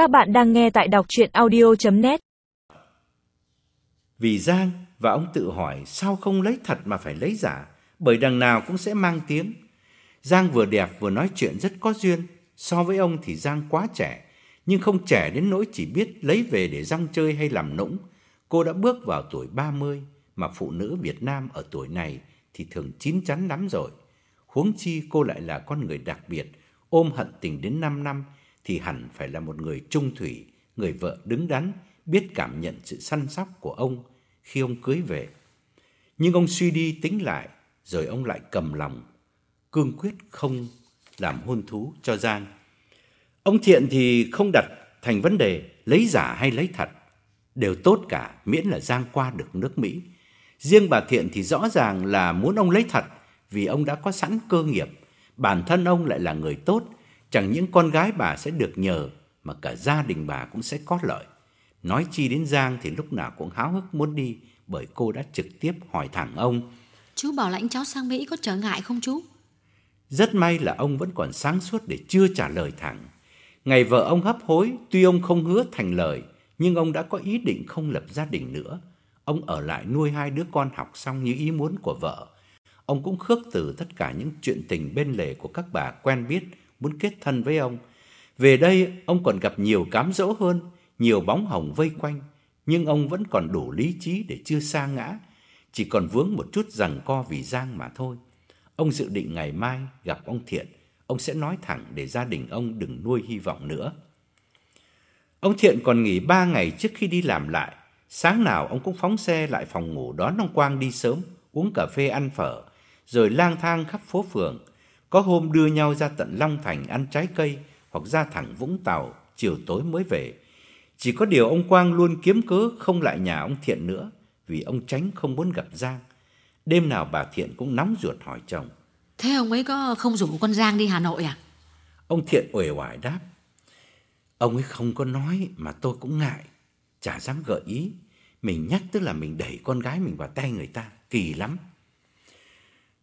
Các bạn đang nghe tại đọc chuyện audio.net Vì Giang và ông tự hỏi sao không lấy thật mà phải lấy giả, bởi đằng nào cũng sẽ mang tiếng. Giang vừa đẹp vừa nói chuyện rất có duyên, so với ông thì Giang quá trẻ, nhưng không trẻ đến nỗi chỉ biết lấy về để rong chơi hay làm nũng. Cô đã bước vào tuổi 30, mà phụ nữ Việt Nam ở tuổi này thì thường chín chắn lắm rồi. Huống chi cô lại là con người đặc biệt, ôm hận tình đến 5 năm thì hẳn phải là một người trung thủy, người vợ đứng đắn, biết cảm nhận sự săn sóc của ông khi ông cưới về. Nhưng ông suy đi tính lại, rồi ông lại cầm lòng, cương quyết không làm hôn thú cho Giang. Ông Thiện thì không đặt thành vấn đề lấy giả hay lấy thật, đều tốt cả miễn là Giang qua được nước Mỹ. Riêng bà Thiện thì rõ ràng là muốn ông lấy thật vì ông đã có sẵn cơ nghiệp, bản thân ông lại là người tốt, chẳng những con gái bà sẽ được nhờ mà cả gia đình bà cũng sẽ có lợi. Nói chi đến Giang thì lúc nào cũng háo hức muốn đi bởi cô đã trực tiếp hỏi thẳng ông. Chú bảo lãnh cháu sang Mỹ có trở ngại không chú? Rất may là ông vẫn còn sáng suốt để chưa trả lời thẳng. Ngày vợ ông hấp hối, tuy ông không hứa thành lời, nhưng ông đã có ý định không lập gia đình nữa. Ông ở lại nuôi hai đứa con học xong như ý muốn của vợ. Ông cũng khước từ tất cả những chuyện tình bên lề của các bà quen biết muốn kết thân với ông. Về đây, ông còn gặp nhiều cám dỗ hơn, nhiều bóng hồng vây quanh, nhưng ông vẫn còn đủ lý trí để chưa sa ngã, chỉ còn vướng một chút rằng co vì Giang mà thôi. Ông dự định ngày mai gặp ông Thiện, ông sẽ nói thẳng để gia đình ông đừng nuôi hy vọng nữa. Ông Thiện còn nghỉ ba ngày trước khi đi làm lại. Sáng nào ông cũng phóng xe lại phòng ngủ đón ông Quang đi sớm, uống cà phê ăn phở, rồi lang thang khắp phố phường. Có hôm đưa nhau ra tận Long Thành ăn trái cây hoặc ra thẳng Vũng Tàu, chiều tối mới về. Chỉ có điều ông Quang luôn kiếm cớ không lại nhà ông Thiện nữa, vì ông tránh không muốn gặp Giang. Đêm nào bà Thiện cũng nóng ruột hỏi chồng. Thế ông ấy có không rủ con Giang đi Hà Nội à? Ông Thiện uể oải đáp. Ông ấy không có nói mà tôi cũng ngại, chả dám gợi ý. Mình nhắc tức là mình đẩy con gái mình vào tay người ta, kỳ lắm.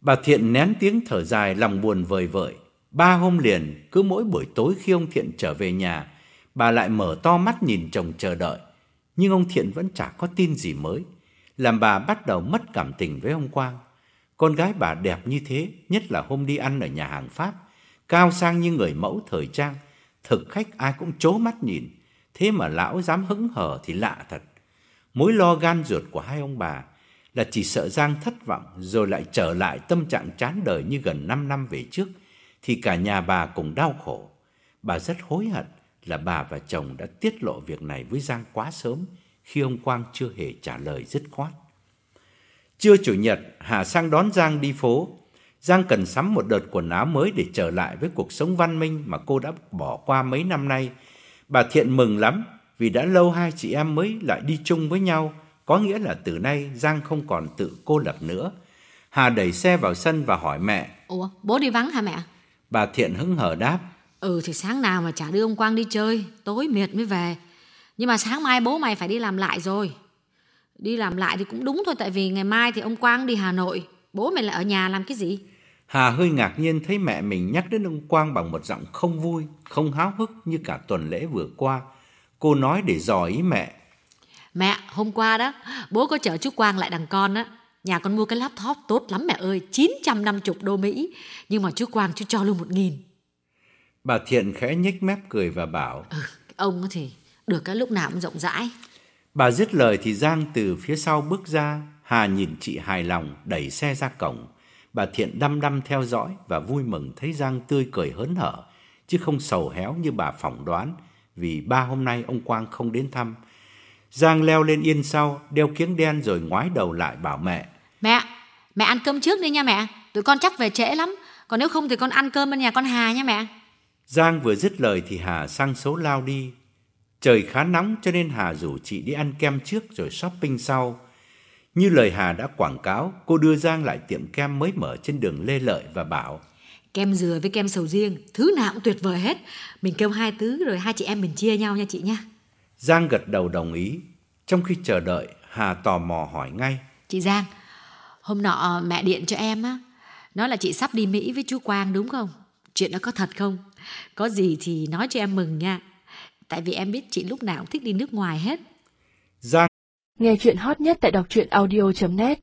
Bà Thiện nén tiếng thở dài lòng buồn vời vợi. Ba hôm liền, cứ mỗi buổi tối khi ông Thiện trở về nhà, bà lại mở to mắt nhìn chồng chờ đợi. Nhưng ông Thiện vẫn chả có tin gì mới, làm bà bắt đầu mất cảm tình với ông Quang. Con gái bà đẹp như thế, nhất là hôm đi ăn ở nhà hàng Pháp, cao sang như người mẫu thời trang, thực khách ai cũng chố mắt nhìn, thế mà lão dám hững hờ thì lạ thật. Mối lo gan ruột của hai ông bà là chỉ sợ Giang thất vọng rồi lại trở lại tâm trạng chán đời như gần 5 năm về trước thì cả nhà bà cũng đau khổ. Bà rất hối hận là bà và chồng đã tiết lộ việc này với Giang quá sớm khi ông Quang chưa hề trả lời dứt khoát. Trưa chủ nhật, Hà sang đón Giang đi phố. Giang cần sắm một đợt quần áo mới để trở lại với cuộc sống văn minh mà cô đã bỏ qua mấy năm nay. Bà Thiện mừng lắm vì đã lâu hai chị em mới lại đi chung với nhau, có nghĩa là từ nay Giang không còn tự cô lập nữa. Hà đẩy xe vào sân và hỏi mẹ. Ủa, bố đi vắng hả mẹ? Bà Thiện hứng hở đáp. Ừ thì sáng nào mà chả đưa ông Quang đi chơi, tối mệt mới về. Nhưng mà sáng mai bố mày phải đi làm lại rồi. Đi làm lại thì cũng đúng thôi tại vì ngày mai thì ông Quang đi Hà Nội. Bố mày lại ở nhà làm cái gì? Hà hơi ngạc nhiên thấy mẹ mình nhắc đến ông Quang bằng một giọng không vui, không háo hức như cả tuần lễ vừa qua. Cô nói để dò ý mẹ. Mẹ, hôm qua đó, bố có chở chú Quang lại đằng con á. Nhà con mua cái laptop tốt lắm mẹ ơi, 950 đô Mỹ. Nhưng mà chú Quang chú cho luôn một nghìn. Bà Thiện khẽ nhếch mép cười và bảo. Ừ, ông thì được cái lúc nào cũng rộng rãi. Bà dứt lời thì Giang từ phía sau bước ra. Hà nhìn chị hài lòng đẩy xe ra cổng. Bà Thiện đăm đăm theo dõi và vui mừng thấy Giang tươi cười hớn hở. Chứ không sầu héo như bà phỏng đoán vì ba hôm nay ông Quang không đến thăm. Giang leo lên yên sau, đeo kiếng đen rồi ngoái đầu lại bảo mẹ. Mẹ, mẹ ăn cơm trước đi nha mẹ. Tụi con chắc về trễ lắm. Còn nếu không thì con ăn cơm bên nhà con Hà nha mẹ. Giang vừa dứt lời thì Hà sang số lao đi. Trời khá nóng cho nên Hà rủ chị đi ăn kem trước rồi shopping sau. Như lời Hà đã quảng cáo, cô đưa Giang lại tiệm kem mới mở trên đường Lê Lợi và bảo Kem dừa với kem sầu riêng, thứ nào cũng tuyệt vời hết. Mình kêu hai thứ rồi hai chị em mình chia nhau nha chị nha. Giang gật đầu đồng ý. Trong khi chờ đợi, Hà tò mò hỏi ngay. Chị Giang, hôm nọ mẹ điện cho em á, nói là chị sắp đi Mỹ với chú Quang đúng không? Chuyện đó có thật không? Có gì thì nói cho em mừng nha. Tại vì em biết chị lúc nào cũng thích đi nước ngoài hết. Giang Nghe chuyện hot nhất tại đọc truyện audio.net